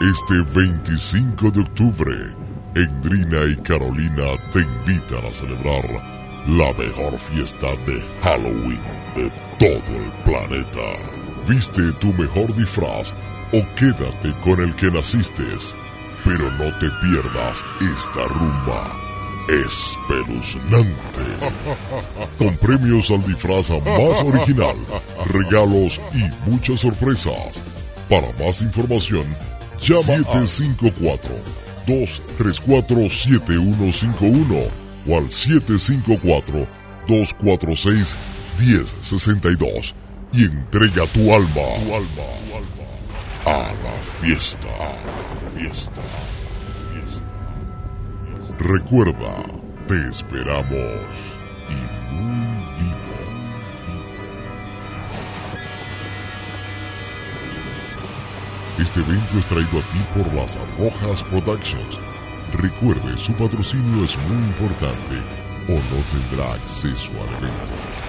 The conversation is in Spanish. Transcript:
Este 25 de octubre, Endrina y Carolina te invitan a celebrar la mejor fiesta de Halloween de todo el planeta. Viste tu mejor disfraz o quédate con el que naciste, pero no te pierdas esta rumba espeluznante. Con premios al disfraz más original, regalos y muchas sorpresas. Para más información, llama 754-234-7151 o al 754-246-1062 y entrega tu alma, tu alma, a la fiesta, a la fiesta. Recuerda, te esperamos y muy vivo. Este evento es traído a ti por las Rojas Productions. Recuerde, su patrocinio es muy importante o no tendrá acceso al evento.